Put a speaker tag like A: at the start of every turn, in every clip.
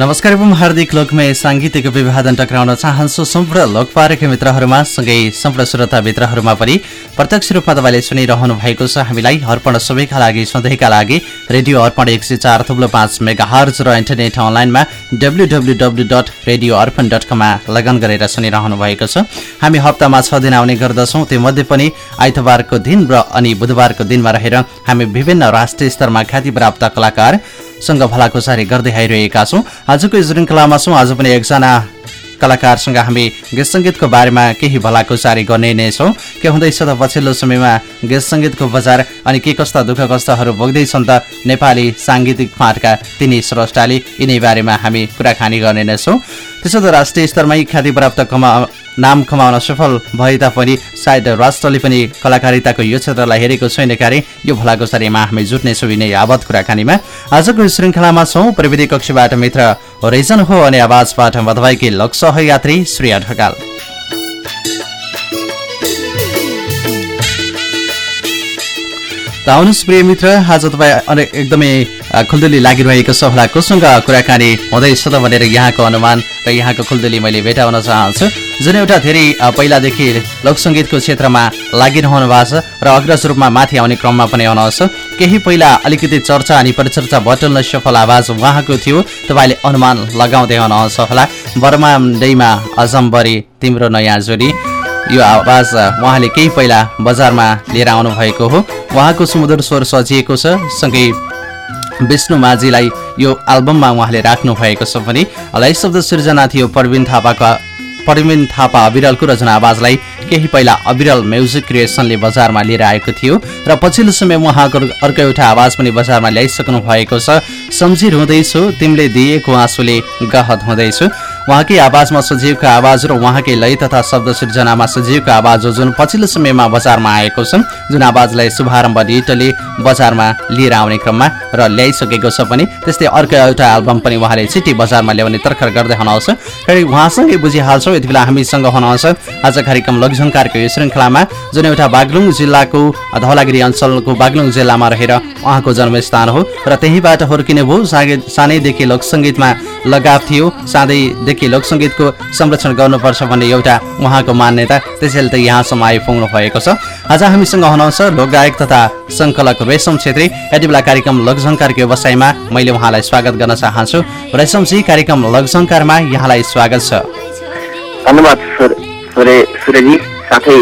A: नमस्कार एवं हार्दिक लोकमय साङ्गीतिक विभाजन टक्राउन चाहन्छु सम्पूर्ण लोकपारक मित्रहरूमा सँगै सम्पूर्ण श्रोता मित्रहरूमा पनि प्रत्यक्ष रूपमा तपाईँले सुनिरहनु भएको छ। हामीलाई अर्पण सबैका लागि सधैँका लागि रेडियो अर्पण एक सय चार थुप्लो पाँच मेगा र इन्टरनेट अनलाइनमा W dot radio Arpan dot कममा लगन गरेर सुनिरहनु भएको छ। हामी हप्तामा छ दिन आउने गर्दछौँ। त्योमध्ये पनि आइतबारको दिन र अनि बुधबारको दिनमा रहेर हामी विभिन्न राष्ट्रिय स्तरमा ख्याति प्राप्त कलाकार सँग भलाकुसारी गर्दै आइरहेका छौँ। आजको श्रृङ्खलामा छौँ। आज पनि एकजना कलाकारसँग हामी गीत सङ्गीतको बारेमा केही भलाकुसारी गर्ने नै छौँ। के हुँदैछ त पछिल्लो समयमा गीत सङ्गीतको बजार अनि के कस्ता दुःख कष्टहरू भोग्दैछन् त नेपाली साङ्गीतिक फाँटका तिनी स्रष्टाले यिनै बारेमा हामी कुराकानी गर्ने नै छौँ। त्यसो त राष्ट्रिय स्तरमै ख्याति प्राप्त कमा नाम कमाउन सफल भए तापनि सायद राष्ट्रले पनि कलाकारिताको यो क्षेत्रलाई हेरेको छैन क्यारे। यो भलाकुसारीमा हामी जुट्नेछौँ यिनै आवत कुराकानीमा। आजको श्रृङ्खलामा छौँ प्रविधि कक्षबाट मित्र रेजन हो अनि आवाजबाट मधवाईकी लक्ष यात्री श्रेया ढकाल आउनुहोस् प्रिय मित्र आज तपाईँ एकदमै खुल्दुली लागिरहेको छ होला। कोसँग कुराकानी हुँदैछ त भनेर यहाँको अनुमान र यहाँको खुल्दुली मैले भेटाउन चाहन्छु। जुन एउटा धेरै पहिलादेखि लोकसङ्गीतको क्षेत्रमा लागिरहनु भएको छ र अग्रज रूपमा माथि आउने क्रममा पनि आउनुहोस्। केही पहिला अलिकति चर्चा अनि परिचर्चा बटल्न सफल आवाज उहाँको थियो। तपाईँले अनुमान लगाउँदै आउनुहोस् होला। बर्मा डैमा अजम्बरी तिम्रो नयाँ जोडी। यो आवाज उहाँले केही पहिला बजारमा लिएर आउनुभएको हो। उहाँको सुमधुर स्वर सजिएको छ। सँगै विष्णु माझीलाई यो एल्बममा उहाँले राख्नु भएको छ भने लय शब्द सृजना थियो प्रवीण थापाको प्रवीण थापा अविरलको रचना आवाजलाई केही पहिला अविरल म्युजिक क्रिएसनले बजारमा लिएर आएको थियो। र पछिल्लो समय उहाँको अर्को एउटा आवाज पनि बजारमा ल्याइसक्नु भएको छ। सम्झिर हुँदैछु तिमीले दिएको आँसुले गहत हुँदैछु। उहाँकै आवाजमा सजीवको आवाज र उहाँकै लय तथा शब्द सृजनामा सजीवको आवाज हो जुन पछिल्लो समयमा बजारमा आएको छ जुन आवाजलाई शुभारम्भ डिटोले बजारमा लिएर आउने क्रममा र ल्याइसकेको छ पनि त्यस्तै अर्को एउटा एल्बम पनि उहाँले छिट्टी बजारमा ल्याउने तर्खर गर्दै हुनुहुन्छ। उहाँसँगै बुझिहाल्छौँ यति बेला हामीसँग हुनुहुन्छ आज कार्यक्रम लघुझङ्कारको यो श्रृङ्खलामा जुन एउटा बागलुङ जिल्लाको धौलागिरी अञ्चलको बागलुङ जिल्लामा रहेर उहाँको जन्मस्थान हो र त्यहीँबाट हुर्किने भयो सानैदेखि लोकसङ्गीतमा लगाव थियो। साँदैदेखि लोकसङ्गीतको संरक्षण गर्नुपर्छ भन्ने एउटा उहाँको मान्यता त्यसैले त यहाँसम्म आइपुग्नु भएको छ। आज हामीसँग हुनुहुन्छ लोकगायक तथा सङ्कलक रेशम छेत्री। यति बेला कार्यक्रम लोकसङ्कारको व्यवसायमा मैले उहाँलाई स्वागत गर्न चाहन्छु। रेशमजी कार्यक्रम लोकसङ्कारमा यहाँलाई स्वागत छ।
B: धन्यवाद साथै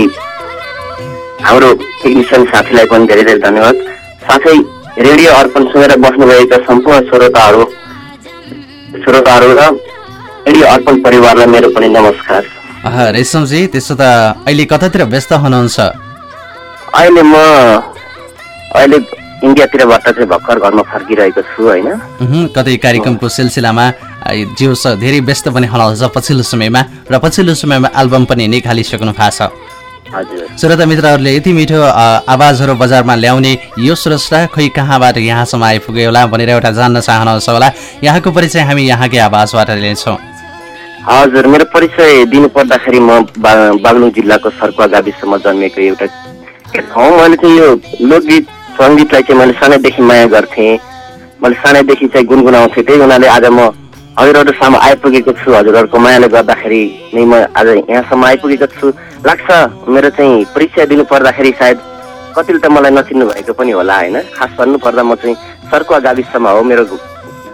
B: हाम्रो टेक्निसियन साथीलाई पनि धेरै धेरै धन्यवाद। साथै रेडियो अर्पण सुनेर बस्नुभएका सम्पूर्ण श्रोताहरू श्रोताहरू र रेडियो अर्पण परिवारलाई मेरो पनि नमस्कार।
A: रेशमजी त्यसो त अहिले कतातिर व्यस्त हुनुहुन्छ?
B: अहिले म अहिले इन्डियातिरबाट चाहिँ भर्खर घरमा फर्किरहेको छु होइन?
A: कतै कार्यक्रमको सिलसिलामा जिउ धेरै व्यस्त पनि हुनुहुन्छ पछिल्लो समयमा र पछिल्लो समयमा एल्बम पनि निकालिसक्नु भएको छ। श्रोता मित्रहरूले यति मिठो आवाजहरू बजारमा ल्याउने यो स्रष्टा खै कहाँबाट यहाँसम्म आइपुग्यो होला भनेर एउटा जान्न चाहनुहुन्छ होला। यहाँको परिचय हामी यहाँकै आवाजबाट लिन्छौँ।
B: हजुर मेरो परिचय दिनु पर्दाखेरि म बागलुङ जिल्लाको सर्कुवा गाविसमा जन्मेको एउटा ठाउँ। मैले चाहिँ यो लोकगीत सङ्गीतलाई चाहिँ मैले सानैदेखि माया गर्थेँ। मैले सानैदेखि चाहिँ गुनगुनाउँथेँ। त्यही हुनाले आज म हजुरहरूसम्म आइपुगेको छु। हजुरहरूको मायाले गर्दाखेरि नै म आज यहाँसम्म आइपुगेको छु। लाग्छ मेरो चाहिँ परिचय दिनु पर्दाखेरि सायद कतिले त मलाई नचिन्नु भएको पनि होला होइन? खास भन्नुपर्दा म चाहिँ सर्कुवा गाविसमा हो मेरो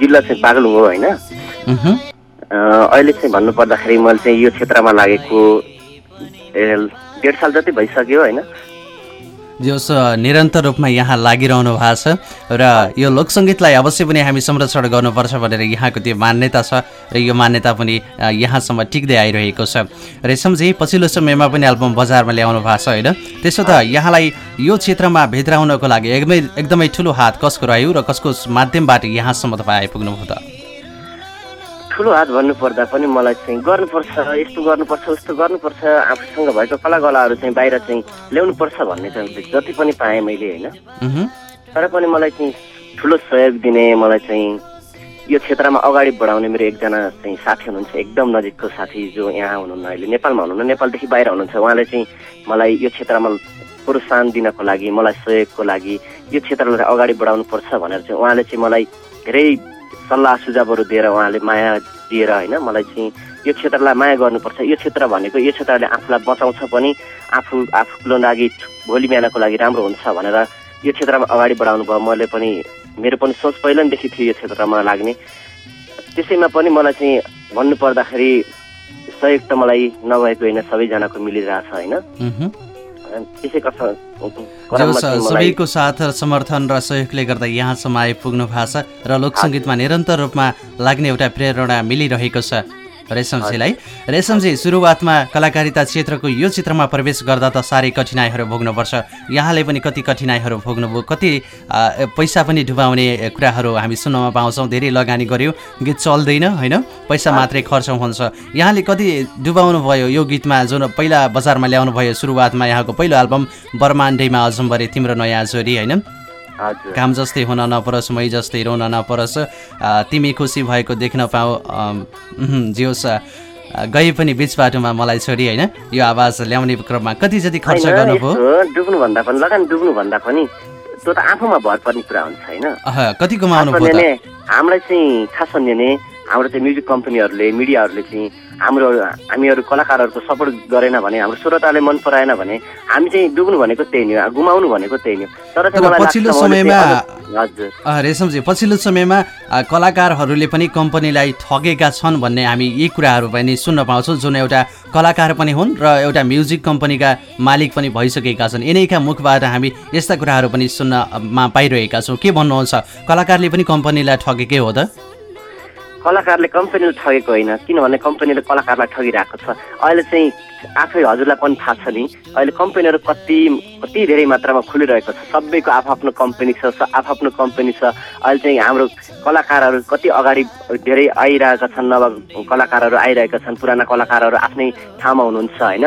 B: जिल्ला चाहिँ बागलुङ हो होइन? अहिले चाहिँ भन्नुपर्दाखेरि मैले चाहिँ यो क्षेत्रमा लागेको डेढ साल जति भइसक्यो होइन?
A: जस निरन्तर रूपमा यहाँ लागिरहनु भएको छ र यो लोकसङ्गीतलाई अवश्य पनि हामी संरक्षण गर्नुपर्छ भनेर यहाँको त्यो मान्यता छ र यो मान्यता पनि यहाँसम्म टिक्दै आइरहेको छ। रेशमजी पछिल्लो समयमा पनि एल्बम बजारमा ल्याउनु भएको छ होइन? त्यसो त यहाँलाई यो क्षेत्रमा भित्राउनको लागि एकदमै एकदमै ठुलो हात कसको रह्यो र कसको माध्यमबाट यहाँसम्म तपाईँ आइपुग्नुभयो त?
B: ठुलो हात भन्नुपर्दा पनि मलाई चाहिँ गर्नुपर्छ यस्तो गर्नुपर्छ उस्तो गर्नुपर्छ आफूसँग भएको कलाकलाहरू चाहिँ बाहिर चाहिँ ल्याउनुपर्छ भन्ने चाहिँ जति पनि पाएँ मैले होइन। तर पनि मलाई चाहिँ ठुलो सहयोग दिने मलाई चाहिँ यो क्षेत्रमा अगाडि बढाउने मेरो एकजना चाहिँ साथी हुनुहुन्छ एकदम नजिकको साथी जो यहाँ हुनुहुन्न अहिले नेपालमा हुनुहुन्न नेपालदेखि बाहिर हुनुहुन्छ। उहाँले चाहिँ मलाई यो क्षेत्रमा प्रोत्साहन दिनको लागि मलाई सहयोगको लागि यो क्षेत्रलाई अगाडि बढाउनु पर्छ भनेर चाहिँ उहाँले चाहिँ मलाई धेरै सल्लाह सुझावहरू दिएर उहाँले माया दिएर होइन मलाई चाहिँ यो क्षेत्रलाई माया गर्नुपर्छ। यो क्षेत्र भनेको यो क्षेत्रले आफूलाई बचाउँछ पनि आफू आफूको लागि भोलि बिहानको लागि राम्रो हुन्छ भनेर यो क्षेत्रमा अगाडि बढाउनु भयो। मैले पनि मेरो पनि सोच पहिल्यैदेखि थियो यो क्षेत्रमा लाग्ने। त्यसैमा पनि मलाई चाहिँ भन्नु पर्दाखेरि सहयोग त मलाई नभएको होइन सबैजनाको मिलिरहेछ होइन।
A: जस सबैको साथ र समर्थन र सहयोगले गर्दा यहाँसम्म आइपुग्नु भएको छ र लोकसङ्गीतमा निरन्तर रूपमा लाग्ने एउटा प्रेरणा मिलिरहेको छ। रेशमजीलाई। रेशमजी सुरुवातमा कलाकारिता क्षेत्रको यो क्षेत्रमा प्रवेश गर्दा त साह्रै कठिनाइहरू भोग्नुपर्छ यहाँले पनि कति कठिनाइहरू भोग्नुभयो कति पैसा पनि डुबाउने कुराहरू हामी सुन्नमा पाउँछौँ। धेरै लगानी गर्यो। गीत चल्दैन होइन? पैसा मात्रै खर्च हुन्छ। यहाँले कति डुबाउनु भयो यो गीतमा? जुन पहिला बजारमा ल्याउनु भयो सुरुवातमा यहाँको पहिलो एल्बम बर्मान्डेमा अजम्बरे तिम्रो नयाँ जोरी होइन? काम जस्तै हुन नपरोस् मै जस्तै रोन नपरोस्। तिमी खुसी भएको देख्न पाऊ अम, उहुँ, जे होस् आ, गए पनि बिच बाटोमा मलाई छोडी होइन? यो आवाज ल्याउने क्रममा कति जति खर्च गर्नुभयो
B: यस्तो डुब्नु भन्दा पनि लगानी डुब्नु भन्दा पनि त्यो त आफूमा भर पर्ने कुरा हुन्छ होइन?
A: कति कमाउनु
B: हामीलाई चाहिँ खास भन्ने भने हाम्रो चाहिँ म्युजिक कम्पनीहरूले मिडियाहरूले चाहिँ हाम्रो हामीहरू कलाकारहरूको सपोर्ट गरेन भने हाम्रो श्रोताले मन पराएन भने हामी चाहिँ डुब्नु भनेको त्यही नै हो गुमाउनु भनेको त्यही नै हो। तर
A: पछिल्लो समयमा- रेशमजी पछिल्लो समयमा कलाकारहरूले पनि कम्पनीलाई ठगेका छन् भन्ने हामी यी कुराहरू पनि सुन्न पाउँछौँ जुन एउटा कलाकार पनि हुन् र एउटा म्युजिक कम्पनीका मालिक पनि भइसकेका छन्। यिनैका मुखबाट हामी यस्ता कुराहरू पनि सुन्नमा पाइरहेका छौँ। के भन्नुहुन्छ? कलाकारले पनि कम्पनीलाई ठगेकै हो त?
B: कलाकारले कम्पनीले ठगेको होइन। किनभने कम्पनीले कलाकारलाई ठगिरहेको छ। अहिले चाहिँ आफै हजुरलाई पनि थाहा छ नि। अहिले कम्पनीहरू कति कति धेरै मात्रामा खुलिरहेको छ। सबैको आफ्नो कम्पनी छ स- आफ्नो कम्पनी छ। अहिले चाहिँ हाम्रो कलाकारहरू कति अगाडि धेरै आइरहेका छन् नव कलाकारहरू आइरहेका छन् पुराना कलाकारहरू आफ्नै ठाउँमा हुनुहुन्छ होइन।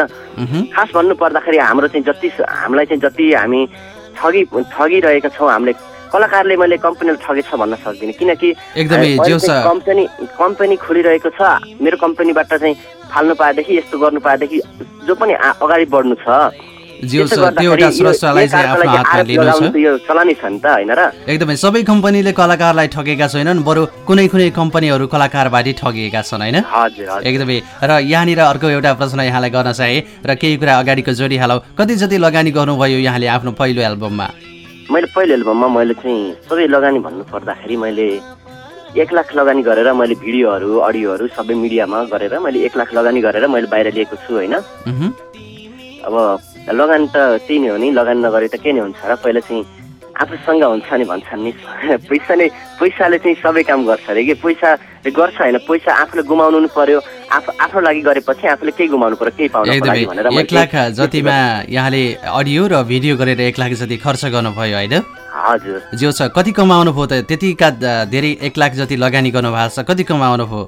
B: खास भन्नु पर्दाखेरि हाम्रो चाहिँ जति हामीलाई चाहिँ जति हामी ठगी ठगिरहेका छौँ हामीले कलाकारले मैले कम्पनीले ठगेछ भन्न सक्दिनँ। किनकि
A: एकदमै
B: कम्पनी कम्पनी खोलिरहेको छ। मेरो कम्पनीबाट चाहिँ फाल्नु पाएदेखि यस्तो गर्नु पाएदेखि जो पनि अगाडि बढ्नु छ।
A: एकदमै। सबै कम्पनीले कलाकारलाई ठगेका छैनन् बरु कुनै कुनै कम्पनीहरू कलाकारबाटै ठगिएका छन् होइन? एकदमै। र यहाँनिर अर्को एउटा प्रश्न यहाँलाई गर्न चाहे र केही कुरा अगाडिको जोडिहालौँ कति जति लगानी गर्नुभयो यहाँले आफ्नो पहिलो एल्बममा?
B: मैले पहिलो एल्बममा मैले चाहिँ सबै लगानी भन्नु पर्दाखेरि मैले एक लाख लगानी गरेर मैले भिडियोहरू अडियोहरू सबै मिडियामा गरेर मैले एक लाख लगानी गरेर मैले बाहिर लिएको छु होइन। अब लगानी त त्यही नै हो नि लगानी नगरे त के नै हुन्छ र पहिला चाहिँ आफूसँग हुन्छ नि भन्छन् नि। पैसा नै पैसाले चाहिँ सबै काम गर्छ अरे कि? पैसाले गर्छ होइन पैसा आफूले गुमाउनु नि पर्यो। आफू आफ्नो लागि गरेपछि आफूले केही गुमाउनु पर्यो केही लागि भनेर
A: एक लाख जतिमा यहाँले अडियो र भिडियो गरेर एक लाख जति खर्च गर्नुभयो होइन?
B: हजुर।
A: जो छ कति कमाउनु भयो त? त्यतिका धेरै एक लाख जति लगानी गर्नुभएको छ कति कमाउनु भयो?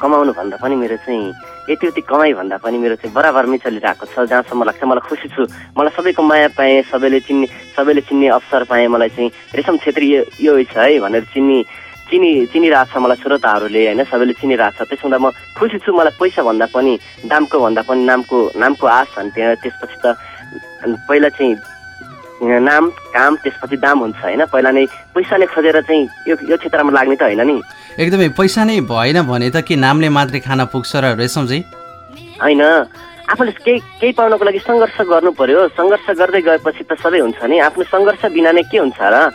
B: कमाउनु भन्दा पनि मेरो चाहिँ यति उति कमाइ भन्दा पनि मेरो चाहिँ बराबरमै चलिरहेको छ। जहाँसम्म लाग्छ मलाई खुसी छु। मलाई सबैको माया पाएँ सबैले चिन्ने सबैले चिन्ने अवसर पाएँ। मलाई चाहिँ रेशम छेत्री यो छ है भनेर चिन्ने चिनी चिनिरहेको छ मलाई श्रोताहरूले होइन? सबैले चिनिरहेको छ। त्यसो हुँदा म खुसी छु। मलाई पैसा भन्दा पनि दामको भन्दा पनि नामको नामको आश त्यहाँ त्यसपछि त पहिला चाहिँ नाम काम त्यसपछि दाम हुन्छ होइन? पहिला नै पैसा नै खोजेर चाहिँ यो यो क्षेत्रमा लाग्ने त होइन नि।
A: एकदमै पैसा नै भएन भने त के नामले मात्रै खान पुग्छ र रेशमजी?
B: होइन। आफूले केही केही पाउनको लागि सङ्घर्ष गर्नु पर्यो। सङ्घर्ष गर्दै गएपछि त सबै हुन्छ नि। आफ्नो सङ्घर्ष बिना नै के हुन्छ र।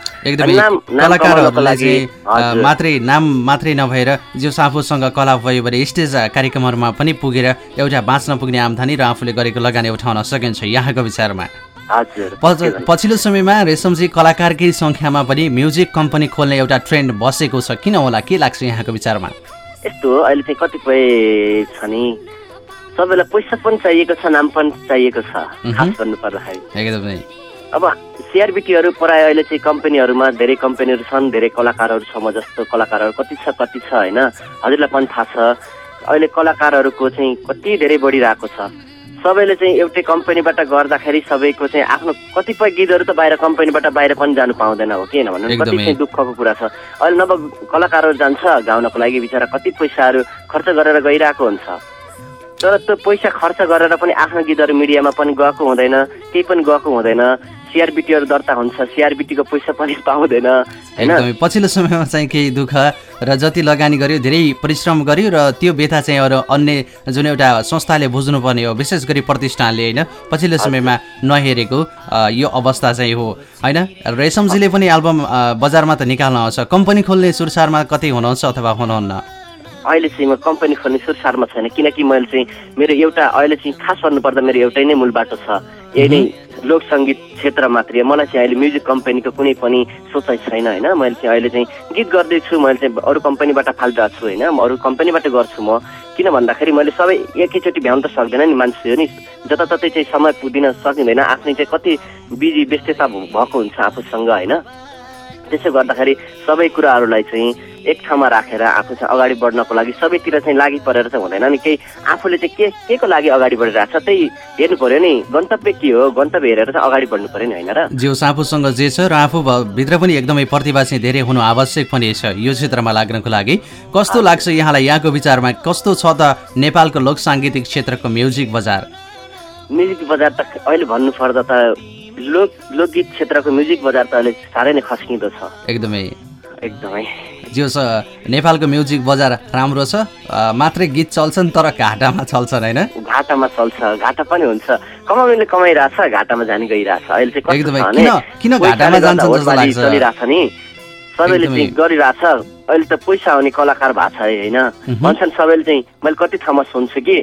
A: मात्रै नाम मात्रै नभएर जो आफूसँग कला भयो भने स्टेज कार्यक्रमहरूमा पनि पुगेर एउटा बाँच्न पुग्ने आम्दानी र आफूले गरेको लगानी उठाउन सकिन्छ यहाँको विचारमा। पछिल्लो समयमा रेशमजी कलाकारकै सङ्ख्यामा पनि म्युजिक कम्पनी खोल्ने एउटा ट्रेन्ड बसेको छ। किन होला? के लाग्छ यहाँको विचारमा?
B: यस्तो हो, अहिले चाहिँ कतिपय छ नि सबैलाई पैसा पनि चाहिएको छ नाम पनि चाहिएको छ खास भन्नु पर्दाखेरि।
A: एकदमै।
B: अब सिआरबिटीहरू प्रायः अहिले चाहिँ कम्पनीहरूमा धेरै कम्पनीहरू छन् धेरै कलाकारहरू छ म जस्तो कलाकारहरू कति छ कति छ होइन? हजुरलाई पनि थाहा छ। अहिले कलाकारहरूको चाहिँ कति धेरै बढिरहेको छ। सबैले चाहिँ एउटै कम्पनीबाट गर्दाखेरि सबैको चाहिँ आफ्नो कतिपय गीतहरू त बाहिर कम्पनीबाट बाहिर पनि जानु पाउँदैन हो किन भन्नु? कति। चाहिँ दुःखको कुरा छ। अहिले नव कलाकारहरू जान्छ गाउनको लागि बिचरा कति पैसाहरू खर्च गरेर गइरहेको हुन्छ। तर त्यो पैसा खर्च गरेर पनि आफ्नो गीतहरू मिडियामा पनि गएको हुँदैन केही पनि गएको हुँदैन। सिआरबिटीहरू दर्ता हुन्छ सिआरबिटीको पैसा पनि पाउँदैन। होइन
A: पछिल्लो समयमा चाहिँ केही दुःख र जति लगानी गर्यो धेरै परिश्रम गर्यो र त्यो व्यथा चाहिँ अरू अन्य जुन एउटा संस्थाले बुझ्नुपर्ने हो विशेष गरी प्रतिष्ठानले होइन? पछिल्लो समयमा नहेरेको यो अवस्था चाहिँ हो होइन? रेशमजीले पनि एल्बम बजारमा त निकाल्न आउँछ। कम्पनी खोल्ने सुरसारमा कतै हुनुहुन्छ अथवा हुनुहुन्न?
B: अहिले चाहिँ म कम्पनी खोल्ने सुरसारमा छैन किनकि मैले चाहिँ मेरो एउटा अहिले चाहिँ खास भन्नुपर्दा मेरो एउटै नै मूल बाटो छ। यही नै लोक सङ्गीत क्षेत्र मात्रै। मलाई चाहिँ अहिले म्युजिक कम्पनीको कुनै पनि सोचाइ छैन होइन? मैले चाहिँ अहिले चाहिँ गीत गर्दैछु मैले चाहिँ अरू कम्पनीबाट फालिरहेको छु होइन? म अरू कम्पनीबाट गर्छु म। किन भन्दाखेरि मैले सबै एकैचोटि भ्याउन त सक्दैन नि मान्छे हो नि। जताततै चाहिँ समय पुग्दिन सकिँदैन। आफ्नै चाहिँ कति बिजी व्यस्तता भएको हुन्छ आफूसँग होइन? त्यसो गर्दाखेरि सबै कुराहरूलाई चाहिँ एक ठाउँमा राखेर आफू चाहिँ अगाडि बढ्नको लागि सबैतिर चाहिँ लागि परेर चाहिँ हुँदैन नि। केही आफूले चाहिँ के के को लागि अगाडि बढिरहेको छ त्यही हेर्नु पर्यो नि। गन्तव्य के हो? गन्तव्य हेरेर चाहिँ अगाडि बढ्नु पर्यो नि होइन र?
A: जियोस् आफूसँग जे छ र आफू भ- भित्र पनि एकदमै प्रतिभा चाहिँ धेरै हुनु आवश्यक पनि छ। यो क्षेत्रमा लाग्नको लागि कस्तो लाग्छ यहाँलाई? यहाँको विचारमा कस्तो छ त नेपालको लोक साङ्गीतिक क्षेत्रको म्युजिक बजार?
B: म्युजिक बजार त अहिले भन्नुपर्दा त लोक लोकगीत क्षेत्रको म्युजिक बजार त अहिले साह्रै नै खस्किँदो छ।
A: एकदमै।
B: एकदमै।
A: जियोस् अ, नेपालको म्युजिक बजार राम्रो छ। मात्रै गीत चल्छन् तर घाटामा चल्छन् होइन?
B: घाटामा चल्छ। घाटा पनि हुन्छ। कमाउनेले कमाइरहेछ घाटामा जाने गइरहेछ। अहिले चाहिँ
A: एकदमै।
B: छ
A: किन- किन घाटामा जान्छ जस्तो लाग्छ?
B: चलिरहेछ नि। सबैले। चाहिँ गरिरहेछ। अहिले त पैसा आउने कलाकार भएको छ है, होइन? भन्छन् सबैले चाहिँ मैले कति ठाउँमा सुन्छु कि?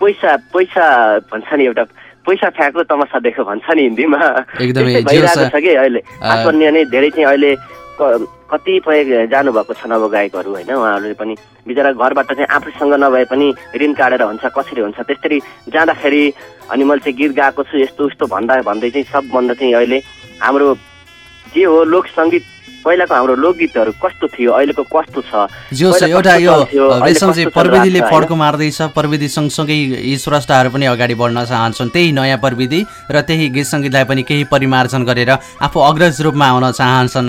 B: पैसा पैसा भन्छ नि एउटा पैसा फ्याँको तमासा देखो भन्छ नि हिन्दीमा। भइरहेको। छ कि अहिले। आत्मनिय नै धेरै चाहिँ अहिले कतिपय जानुभएको छन् अब गायकहरू होइन? उहाँहरूले पनि बिचरा घरबाट चाहिँ आफूसँग नभए पनि ऋण काटेर हुन्छ कसरी हुन्छ? त्यसरी जाँदाखेरि अनि मैले चाहिँ गीत गाएको छु यस्तो उस्तो भन्दा भन्दै चाहिँ सबभन्दा चाहिँ अहिले हाम्रो जे हो लोक सङ्गीत पहिलाको हाम्रो लोकगीतहरू कस्तो थियो अहिलेको कस्तो छ?
A: जो एउटा यो
B: चल्थ्यो, अहिले
A: रेशम चाहिँ
B: कस्तो
A: प्रविधिले फड्को मार्दैछ प्रविधि सँगसँगै यी स्रष्टाहरू पनि अगाडि बढ्न चाहन्छन्। त्यही नयाँ प्रविधि र त्यही गीत सङ्गीतलाई पनि केही परिमार्जन गरेर आफू अग्रज रूपमा आउन चाहन्छन्।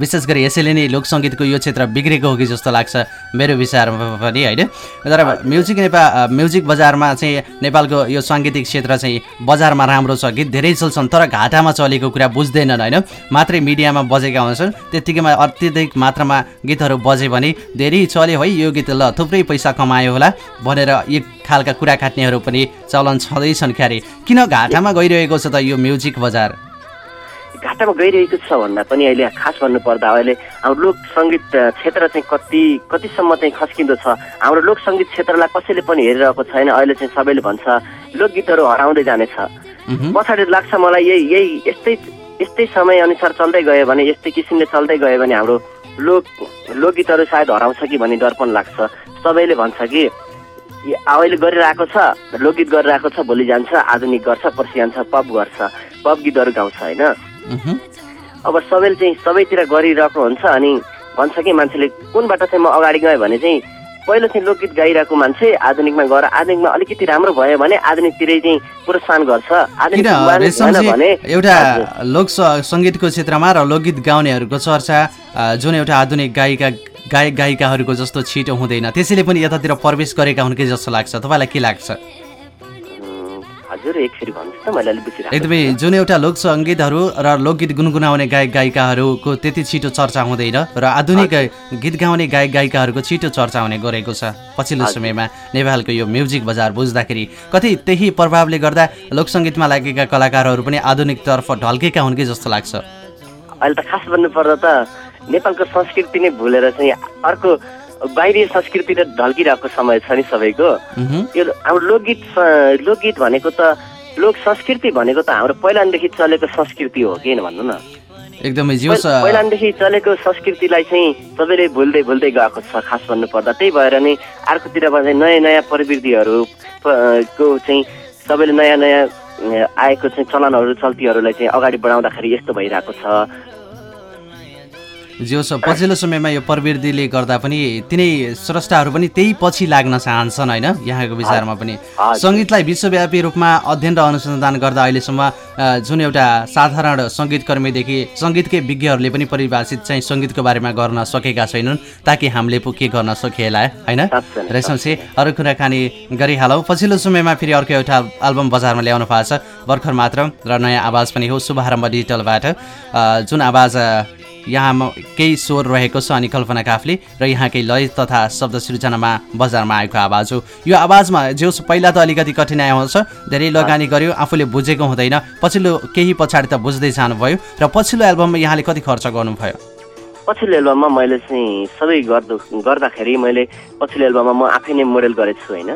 A: विशेष गरी यसैले नै लोक सङ्गीतको यो क्षेत्र बिग्रेको हो कि जस्तो लाग्छ मेरो विचारमा पनि होइन? तर म्युजिक नेपाल म्युजिक बजारमा चाहिँ नेपालको यो साङ्गीतिक क्षेत्र चाहिँ बजारमा राम्रो छ। गीत धेरै चल्छन् तर घाटामा चलेको कुरा बुझ्दैनन् होइन? मात्रै मिडियामा बजेका हुन्छन्। त्यत्तिकैमा अत्यधिक मात्रामा गीतहरू बजे भने धेरै चल्यो है यो गीत। ल थुप्रै पैसा कमायो होला भनेर एक खालका कुरा काट्नेहरू पनि चलन छँदैछन् क्यारे किन घाटामा गइरहेको छ त यो म्युजिक बजार?
B: घाटामा गइरहेको छ भन्दा पनि अहिले खास भन्नुपर्दा अहिले हाम्रो लोक सङ्गीत क्षेत्र चाहिँ कति कतिसम्म चाहिँ खस्किँदो छ? हाम्रो लोक सङ्गीत क्षेत्रलाई कसैले पनि हेरिरहेको छैन। अहिले चाहिँ सबैले भन्छ लोकगीतहरू हराउँदै जानेछ। पछाडि लाग्छ मलाई यही यही यस्तै यस्तै समय अनुसार चल्दै गयो भने यस्तै किसिमले चल्दै गयो भने हाम्रो लोक लोकगीतहरू सायद हराउँछ कि भन्ने डर पनि लाग्छ सबैले भन्छ कि अहिले गरिरहेको छ लोकगीत गरिरहेको छ भोलि जान्छ आधुनिक गर्छ पर्सि जान्छ पप गर्छ पप गीतहरू गाउँछ होइन। अब सबैले चाहिँ सबैतिर गरिरहेको हुन्छ अनि भन्छ कि मान्छेले कुनबाट चाहिँ म अगाडि गएँ भने चाहिँ पहिलो चाहिँ लोकगीत गाइरहेको मान्छे आधुनिकमा गएर आधुनिकमा अलिकति राम्रो भयो भने आधुनिकतिरै चाहिँ प्रोत्साहन गर्छ। आधुनिक भने
A: एउटा। लोक सङ्गीतको क्षेत्रमा र लोकगीत गाउनेहरूको चर्चा जुन एउटा आधुनिक गायिका गायक गायिकाहरूको जस्तो छिटो हुँदैन। त्यसैले पनि यतातिर प्रवेश गरेका हुन् कि जस्तो लाग्छ? तपाईँलाई के लाग्छ?
B: हजुर एकफेरि भन्नुहोस् त मैले अलिक बिर्सिरहेको
A: एकदमै जुन एउटा लोक सङ्गीतहरू र लोकगीत गुनगुनाउने गायक गायिकाहरूको त्यति छिटो चर्चा हुँदैन र आधुनिक गीत गाउने गायक गायिकाहरूको छिटो चर्चा हुने गरेको छ। पछिल्लो समयमा नेपालको यो म्युजिक बजार बुझ्दाखेरि कति त्यही प्रभावले गर्दा लोकसङ्गीतमा लागेका कलाकारहरू पनि आधुनिकतर्फ ढल्केका हुन् कि जस्तो लाग्छ?
B: अहिले त खास भन्नुपर्दा त नेपालको संस्कृति नै भुलेर चाहिँ अर्को बाहिरी संस्कृति ढल्किरहेको समय छ नि सबैको। यो हाम्रो लोकगीत लोकगीत भनेको त लोक संस्कृति भनेको त हाम्रो पहिलादेखि चलेको संस्कृति हो किन भन्नु न?
A: एकदमै
B: पहिलादेखि चलेको संस्कृतिलाई चाहिँ सबैले भुल्दै भुल्दै गएको छ खास भन्नुपर्दा। त्यही भएर नै अर्कोतिर चाहिँ नयाँ नयाँ प्रविधिहरू प- को चाहिँ सबैले नयाँ नयाँ आएको चाहिँ चलनहरू चल्तीहरूलाई चाहिँ अगाडि बढाउँदाखेरि यस्तो भइरहेको छ।
A: जो छ पछिल्लो समयमा यो प्रवृत्तिले गर्दा पनि तिनै स्रष्टाहरू पनि त्यही पछि लाग्न चाहन्छन् होइन? यहाँको विचारमा पनि। सङ्गीतलाई विश्वव्यापी रूपमा अध्ययन र अनुसन्धान गर्दा अहिलेसम्म जुन एउटा साधारण सङ्गीतकर्मीदेखि सङ्गीतकै विज्ञहरूले पनि परिभाषित चाहिँ सङ्गीतको बारेमा गर्न सकेका छैनन् ताकि हामीले पो के गर्न सकिएला होइन? रेशमसी अरू कुराकानी गरिहालौँ। पछिल्लो समयमा फेरि अर्को एउटा एल्बम बजारमा ल्याउनु भएको छ। भर्खर मात्र र नयाँ आवाज पनि हो शुभारम्भ डिजिटलबाट। जुन आवाज यहाँ केही स्वर रहेको छ अनि कल्पना काफले र यहाँकै लय तथा शब्द सृजनामा बजारमा आएको आवाज हो। यो आवाजमा जो पहिला त अलिकति कठिनाइ आउँछ धेरै लगानी गर्यो आफूले बुझेको हुँदैन पछिल्लो केही पछाडि त बुझ्दै जानुभयो र पछिल्लो एल्बममा यहाँले कति खर्च गर्नुभयो?
B: पछिल्लो एल्बममा मैले चाहिँ सबै गर्दा गर्दाखेरि मैले पछिल्लो एल्बममा म आफै नै मोडेल गरेको छु होइन?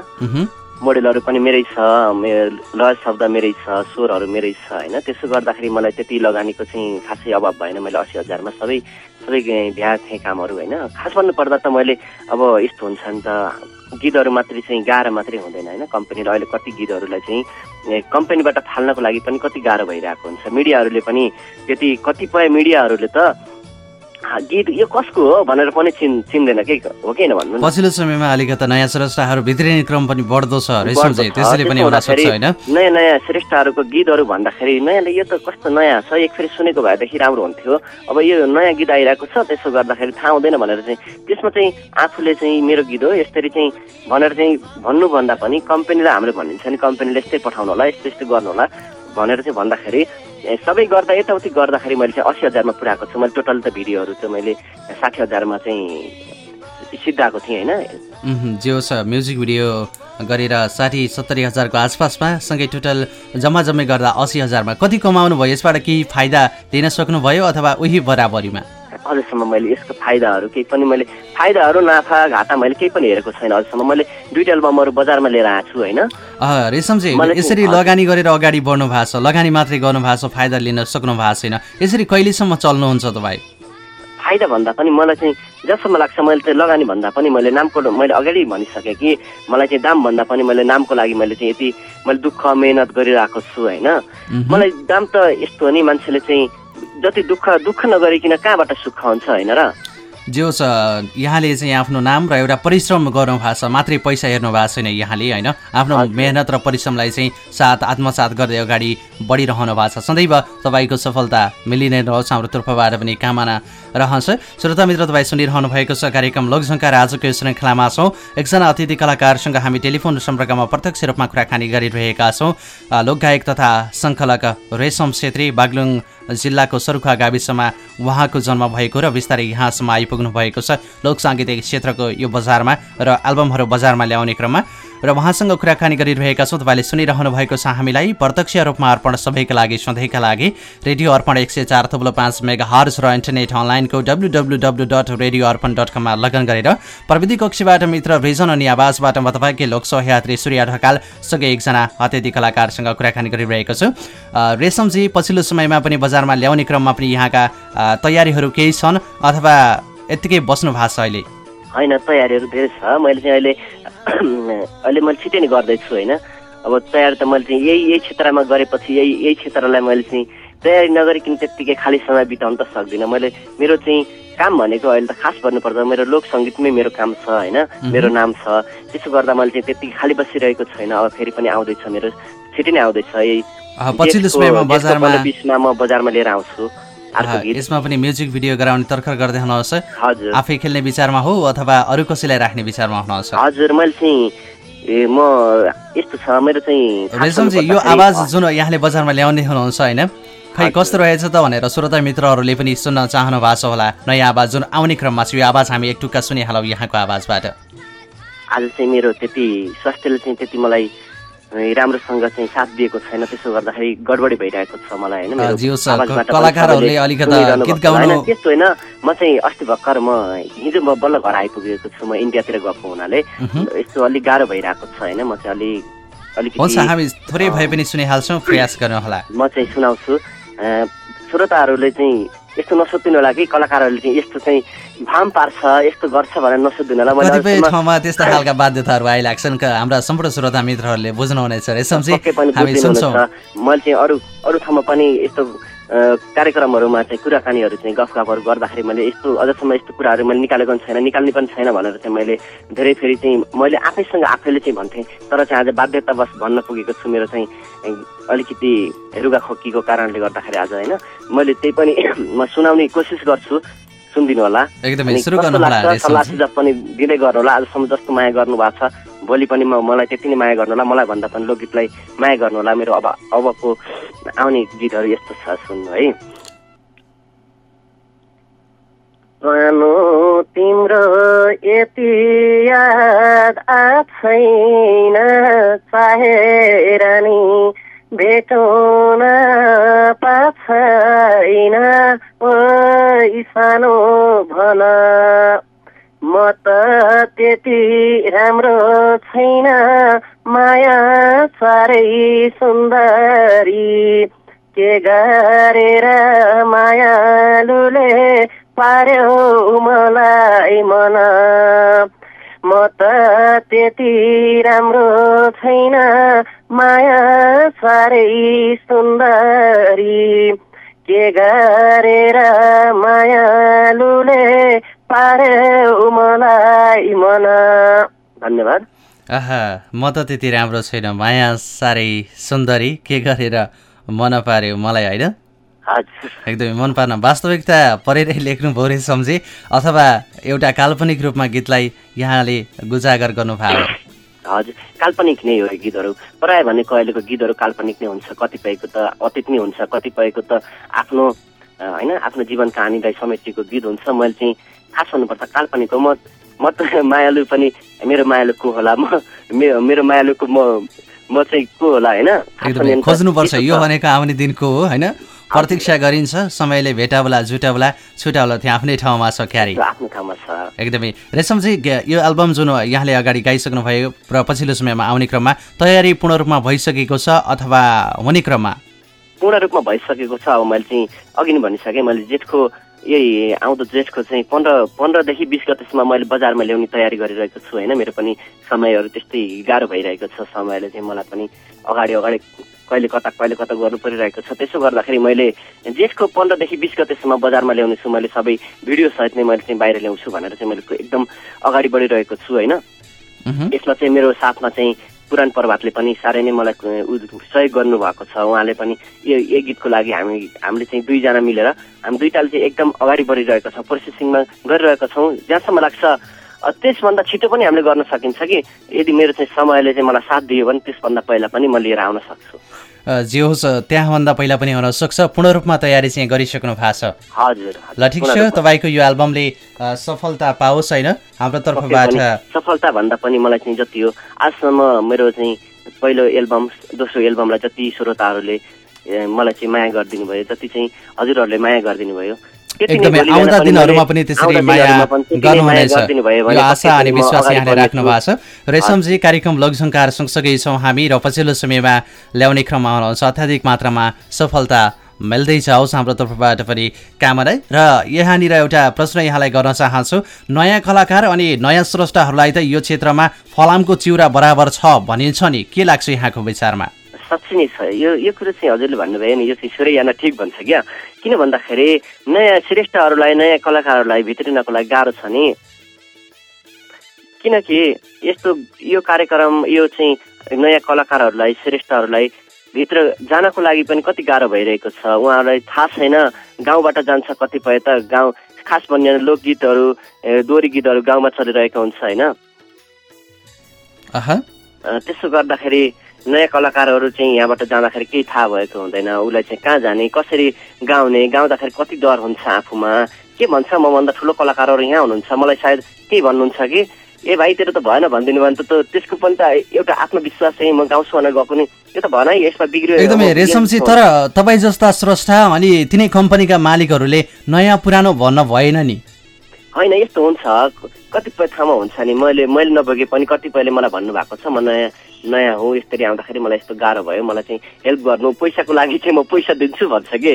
B: मोडेलहरू पनि मेरै छ मेरो लय शब्द मेरै छ स्वरहरू मेरै छ होइन? त्यसो गर्दाखेरि मलाई त्यति लगानीको चाहिँ खासै अभाव भएन मैले असी हजारमा सबै सबै भ्या थिएँ कामहरू होइन? खास भन्नुपर्दा त मैले अब यस्तो हुन्छ नि त गीतहरू मात्रै चाहिँ गाह्रो मात्रै हुँदैन होइन? कम्पनीले अहिले कति गीतहरूलाई चाहिँ कम्पनीबाट फाल्नको लागि पनि कति गाह्रो भइरहेको हुन्छ। मिडियाहरूले पनि त्यति कतिपय मिडियाहरूले त गीत यो कसको हो भनेर पनि चिन् चिन्दैन के हो कि भन्नु
A: पछिल्लो समयमा अलिकति नयाँ श्रेष्ठाहरू भित्रिने क्रम पनि बढ्दो छ त्यसैले पनि
B: नयाँ नयाँ श्रेष्ठहरूको गीतहरू भन्दाखेरि नयाँले यो त कस्तो नयाँ छ? एक फेरि सुनेको भएदेखि राम्रो हुन्थ्यो। अब यो नयाँ गीत आइरहेको छ त्यसो गर्दाखेरि थाहा हुँदैन भनेर चाहिँ त्यसमा चाहिँ आफूले चाहिँ मेरो गीत हो। यसरी चाहिँ भनेर चाहिँ भन्नुभन्दा पनि कम्पनीलाई हामीले भनिन्छ नि कम्पनीले यस्तै पठाउनु होला यस्तो यस्तो गर्नु होला भनेर चाहिँ भन्दाखेरि सबै गर्दा यताउति गर्दाखेरि मैले चाहिँ असी हजारमा पुऱ्याएको छु। मैले टोटल त भिडियोहरू चाहिँ मैले साठी हजारमा चाहिँ सिद्धाएको थिएँ होइन?
A: जे होस् म्युजिक भिडियो गरेर साठी सत्तरी हजारको आसपासमा सँगै टोटल जम्मा जम्मै गर्दा असी हजारमा। कति कमाउनु भयो यसबाट केही फाइदा लिन सक्नुभयो अथवा उही बराबरीमा?
B: अझसम्म मैले यसको फाइदाहरू केही पनि मैले फाइदाहरू नाफा घाटा मैले केही पनि हेरेको छैन। अझसम्म मैले दुइटा एल्बमहरू बजारमा लिएर आएको छु होइन?
A: रेशमजी यसरी लगानी गरेर अगाडि बढ्नु भएको छ लगानी मात्रै गर्नु भएको छ फाइदा लिन सक्नु भएको छैन। यसरी कहिलेसम्म चल्नुहुन्छ तपाईँ?
B: फाइदा भन्दा पनि मलाई चाहिँ जसम्म लाग्छ मैले चाहिँ लगानी भन्दा पनि मैले नामको मैले अगाडि भनिसकेँ कि मलाई चाहिँ दाम भन्दा पनि मैले नामको लागि मैले चाहिँ यति मैले दुःख मेहनत गरिरहेको छु होइन? मलाई दाम त यस्तो हो नि मान्छेले चाहिँ जति दुःख दुःख नगरिकन कहाँबाट सुख हुन्छ होइन र?
A: जे होस् यहाँले चाहिँ आफ्नो नाम र एउटा परिश्रम गर्नु भएको छ मात्रै पैसा हेर्नु भएको छैन यहाँले होइन? आफ्नो मेहनत र परिश्रमलाई चाहिँ साथ आत्मसात गर्दै अगाडि बढिरहनु भएको छ। सदैव तपाईँको सफलता मिलिने रहोस् हाम्रो तर्फबाट पनि कामना रहन्छ। श्रोता मित्र तपाईँ सुनिरहनु भएको छ कार्यक्रम लोकसङ्कार आजको श्रृङ्खलामा छौँ। एकजना अतिथि कलाकारसँग हामी टेलिफोन सम्पर्कमा प्रत्यक्ष रूपमा कुराकानी गरिरहेका छौँ। लोकगायक तथा सङ्कलक रेशम छेत्री बागलुङ जिल्लाको सरुखा गाविसमा उहाँको जन्म भएको र बिस्तारै यहाँसम्म आइपुग्नु भएको छ। लोक साङ्गीतिक क्षेत्रको यो बजारमा र एल्बमहरू बजारमा ल्याउने क्रममा र उहाँसँग कुराकानी गरिरहेका छौँ। तपाईँले सुनिरहनु भएको छ हामीलाई। प्रत्यक्ष रूपमा अर्पण सबैका लागि सधैँका लागि। रेडियो अर्पण एक सय चार थप्लो पाँच मेगा हर्स र इन्टरनेट अनलाइनको W W W dot radio Arpan dot कममा लगन गरेर प्रविधि कक्षीबाट मित्र रिजन अनि आवाजबाट म तपाईँकै लोकसहयात्री सूर्य ढकाल सँगै एकजना अतिथि कलाकारसँग कुराकानी गरिरहेको छु। रेशमजी पछिल्लो समयमा पनि बजारमा ल्याउने क्रममा पनि यहाँका तयारीहरू केही छन् अथवा यत्तिकै बस्नु भएको छ अहिले?
B: होइन तयारीहरू धेरै छ। मैले चाहिँ अहिले अहिले मैले छिटै नै गर्दैछु होइन? अब तयारी त मैले चाहिँ यही यही क्षेत्रमा गरेपछि यही यही क्षेत्रलाई मैले चाहिँ तयारी नगरिकन त्यत्तिकै खाली समय बिताउन त सक्दिनँ। मैले मेरो चाहिँ काम भनेको अहिले त खास भन्नुपर्दा मेरो लोक सङ्गीतमै मेरो काम छ होइन? मेरो नाम छ। त्यसो गर्दा मैले चाहिँ त्यत्तिकै खाली बसिरहेको छैन। अब फेरि पनि आउँदैछ मेरो छिटै नै आउँदैछ। यही
A: पछिल्लो समयमा बजारमा
B: बिचमा म बजारमा लिएर आउँछु।
A: यसमा पनि म्युजिक भिडियो गराउने तर्खर गर्दै हुनुहोस्। आफै खेल्ने विचारमा हो अथवा अरू कसैलाई राख्ने विचारमा हुनुहुन्छ
B: हजुर मैले चाहिँ म यस्तो छ मेरो चाहिँ
A: यो आवाज जुन यहाँले बजारमा ल्याउने हुनुहुन्छ होइन खै कस्तो रहेछ त भनेर श्रोता मित्रहरूले पनि सुन्न चाहनु भएको छ होला। नयाँ आवाज जुन आउने क्रममा छ यो आवाज हामी एक टुक्का सुनिहालौँ यहाँको आवाजबाट।
B: आज चाहिँ मेरो त्यति स्वास्थ्यले चाहिँ त्यति मलाई राम्रोसँग चाहिँ साथ दिएको छैन त्यसो गर्दाखेरि गडबडी भइरहेको छ मलाई होइन? त्यस्तो होइन म चाहिँ अस्ति भर्खर म हिजो म बल्ल घर आइपुगेको छु म इन्डियातिर गएको हुनाले। यस्तो अलिक गाह्रो भइरहेको छ होइन? म चाहिँ अलिक
A: अलिक थोरै भए पनि सुनिहाल्छौँ प्रयास गर्नु होला
B: म चाहिँ सुनाउँछु। श्रोताहरूले चाहिँ यस्तो नसोधिनु होला कि कलाकारहरूले चाहिँ यस्तो चाहिँ भाम पार्छ यस्तो गर्छ भनेर नसोधिनु होला।
A: कतिपय ठाउँमा त्यस्ता खालका बाध्यताहरू आइलाग्छन्। हाम्रा सम्पूर्ण श्रोता मित्रहरूले बुझ्नुहुनेछ
B: मैले चाहिँ अरू अरू ठाउँमा पनि यस्तो कार्यक्रमहरूमा चाहिँ कुराकानीहरू चाहिँ गफगाफहरू गर्दाखेरि मैले यस्तो अझसम्म यस्तो कुराहरू मैले निकालेको पनि छैन निकाल्ने पनि छैन भनेर चाहिँ मैले धेरै फेरि चाहिँ मैले आफैसँग आफैले चाहिँ भन्थेँ। तर चाहिँ आज बाध्यतावश भन्न पुगेको छु मेरो चाहिँ अलिकति रुगा खोकीको कारणले गर्दाखेरि आज होइन मैले त्यही पनि म सुनाउने कोसिस गर्छु। सुनिदिनु होला। सल्लाह सुझाव पनि दिँदै गर्नु होला। आजसम्म जस्तो माया गर्नुभएको छ। भोलि पनि म मलाई त्यति नै माया गर्नु होला। मलाई भन्दा पनि लोकगीतलाई माया गर्नु होला। मेरो अब अबको आउने गीतहरू यस्तो छ सुन्नु है। सानो तिम्रो यति याद छैन चाहेर नि भेटौन पाछैन सानो भन त त्यति राम्रो छैन। माया साह्रै सुन्दरी। के गरेर मायालुले पार्यो मलाई मन? म त त्यति राम्रो छैन। माया साह्रै सुन्दरी। के गरेर मायालुले पार्यो मलाई मन। धन्यवाद।
A: आहा म त त्यति राम्रो छैन माया साह्रै सुन्दरी के गरेर मन पार्यो मलाई होइन? एकदमै मन पार्न वास्तविकता परेरै लेख्नुभयो रे सम्झे अथवा एउटा काल्पनिक रूपमा गीतलाई यहाँले गुजागर गर्नुभयो।
B: हजुर काल्पनिक नै हो गीतहरू। प्रायः भनेको अहिलेको गीतहरू काल्पनिक नै हुन्छ कतिपयको त अतीत नै हुन्छ कतिपयको त आफ्नो होइन आफ्नो जीवन कहानीलाई समेटिएको गीत हुन्छ। मैले चाहिँ खास भन्नुपर्छ काल्पनिक हो। म म त मायालु पनि मेरो मायालु को होला। म मेरो मायालुको म म चाहिँ को होला होइन?
A: खोज्नुपर्छ। यो भनेको आउने दिनको हो होइन? प्रतीक्षा गरिन्छ समयले भेटाउला जुटाउला छुटाउला त्यहाँ आफ्नै ठाउँमा छ क्यारी। एकदमै। रेशमजी यो एल्बम जुन यहाँले अगाडि गाइसक्नु भयो र पछिल्लो समयमा आउने क्रममा तयारी पूर्ण रूपमा भइसकेको छ अथवा हुने क्रममा?
B: पूर्ण रूपमा भइसकेको छ। अब मैले चाहिँ अघि नै भनिसकेँ मैले जेठको यही आउँदो जेठको चाहिँ पन्ध्र पन्ध्रदेखि बिस गतेसम्म मैले बजारमा ल्याउने तयारी गरिरहेको छु होइन? मेरो पनि समयहरू त्यस्तै गाह्रो भइरहेको छ समयले चाहिँ मलाई पनि अगाडि अगाडि कहिले कता कहिले कता गर्नु परिरहेको छ। त्यसो गर्दाखेरि मैले जेठको पन्ध्रदेखि बिस गतेसम्म बजारमा ल्याउने छु मैले सबै भिडियो सहित नै मैले चाहिँ बाहिर ल्याउँछु भनेर चाहिँ मैले एकदम अगाडि बढिरहेको छु होइन? यसमा चाहिँ मेरो साथमा चाहिँ पुराण प्रभातले पनि साह्रै नै मलाई सहयोग गर्नुभएको छ। उहाँले पनि यो यो गीतको लागि हामी हामीले चाहिँ दुईजना मिलेर हामी दुईटाले चाहिँ एकदम अगाडि बढिरहेको छौँ प्रोसेसिङमा गरिरहेका छौँ। जहाँसम्म लाग्छ त्यसभन्दा छिटो पनि हामीले गर्न सकिन्छ कि यदि मेरो चाहिँ समयले चाहिँ मलाई साथ दियो भने त्यसभन्दा पहिला पनि म लिएर आउन सक्छु।
A: जे होस् त्यहाँभन्दा पहिला पनि हुन सक्छ। पूर्ण रूपमा तयारी चाहिँ गरिसक्नु भएको छ। ल ठिक छ। तपाईँको यो एल्बमले सफलता पाओस् होइन? हाम्रो तर्फबाट।
B: सफलता भन्दा पनि मलाई चाहिँ जति हो आजसम्म मेरो चाहिँ पहिलो एल्बम दोस्रो एल्बमलाई जति श्रोताहरूले मलाई चाहिँ माया गरिदिनु भयो जति चाहिँ हजुरहरूले माया गरिदिनु भयो
A: एकदमै आउँदा दिनहरूमा पनि त्यसरी माया गर्नुहुनेछ यो आशा अनि विश्वास यहाँले राख्नु भएको छ। रेशमजी कार्यक्रम लघुसङ्कार सँगसँगै छौँ हामी र पछिल्लो समयमा ल्याउने क्रममा हुनुहुन्छ अत्याधिक मात्रामा सफलता मिल्दै जाओस् हाम्रो तर्फबाट पनि कामना। र यहाँनिर एउटा प्रश्न यहाँलाई गर्न चाहन्छु। नयाँ कलाकार अनि नयाँ स्रष्टाहरूलाई त यो क्षेत्रमा फलामको चिउरा बराबर छ भनिन्छ नि। के लाग्छ यहाँको विचारमा?
B: साँच्ची नै छ यो यो कुरो चाहिँ हजुरले भन्नुभयो नि यो चाहिँ सूर्ययाना ठिक भन्छ क्या किन भन्दाखेरि नयाँ श्रेष्ठहरूलाई नयाँ कलाकारहरूलाई भित्रिनको लागि गाह्रो छ नि किनकि यस्तो यो कार्यक्रम यो चाहिँ नयाँ कलाकारहरूलाई श्रेष्ठहरूलाई भित्र जानको लागि पनि कति गाह्रो भइरहेको छ उहाँहरूलाई थाहा छैन गाउँबाट जान्छ कतिपय त गाउँ खास भन्ने लोकगीतहरू दोहोरी गीतहरू गाउँमा चलिरहेको हुन्छ होइन त्यसो गर्दाखेरि नयाँ कलाकारहरू चाहिँ यहाँबाट जाँदाखेरि केही थाहा भएको हुँदैन। उसलाई चाहिँ कहाँ जाने कसरी गाउने गाउँदाखेरि कति डर हुन्छ आफूमा? के भन्छ मभन्दा ठुलो कलाकारहरू यहाँ हुनुहुन्छ? मलाई सायद केही भन्नुहुन्छ कि? ए भाइ तेरो त भएन भनिदिनु भने त। त्यसको पनि त एउटा आत्मविश्वास चाहिँ म गाउँछु भनेर गएको नि। त्यो त भएन है यसमा बिग्रियो
A: एकदमै रेशमजी तर तपाईँ जस्ता स्रष्टा अनि तिनै कम्पनीका मालिकहरूले नयाँ पुरानो भन्न भएन नि।
B: होइन यस्तो हुन्छ। कतिपय ठाउँमा हुन्छ नि। मैले मैले नबोके पनि कतिपयले मलाई भन्नुभएको छ म नयाँ नयाँ हो यसरी आउँदाखेरि मलाई यस्तो गाह्रो भयो मलाई चाहिँ हेल्प गर्नु पैसाको लागि चाहिँ म पैसा दिन्छु भन्छ कि?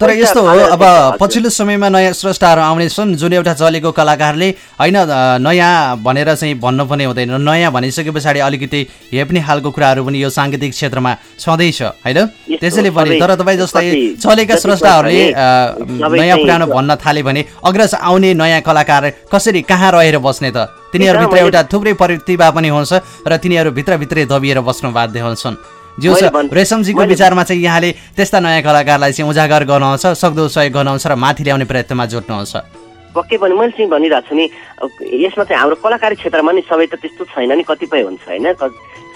A: तर यस्तो हो अब पछिल्लो समयमा नयाँ स्रष्टाहरू आउने छन् जुन एउटा चलेको कलाकारले होइन नयाँ भनेर चाहिँ भन्नु पनि हुँदैन नयाँ भनिसके पछाडि अलिकति हेप्ने खालको कुराहरू पनि यो साङ्गीतिक क्षेत्रमा छँदैछ होइन? त्यसैले पनि तर तपाईँ जस्तै चलेका स्रष्टाहरूले नयाँ पुरानो भन्न थाले भने अग्रज आउने नयाँ कलाकार कसरी कहाँ रहेर बस्ने त? तिनीहरूभित्र एउटा थुप्रै प्रतिभा पनि हुन्छ र तिनीहरू भित्रभित्रै दबिएर बस्नु बाध्य हुन्छन् जो रेशमजीको विचारमा चाहिँ यहाँले त्यस्ता नयाँ कलाकारलाई चाहिँ उजागर गर्नुहुन्छ सक्दो सहयोग गर्नुहुन्छ र माथि ल्याउने प्रयत्नमा जुट्नुहुन्छ
B: पक्कै पनि मैले चाहिँ भनिरहेको छु नि यसमा चाहिँ हाम्रो कलाकारी क्षेत्रमा नि सबै त त्यस्तो छैन नि कतिपय हुन्छ होइन?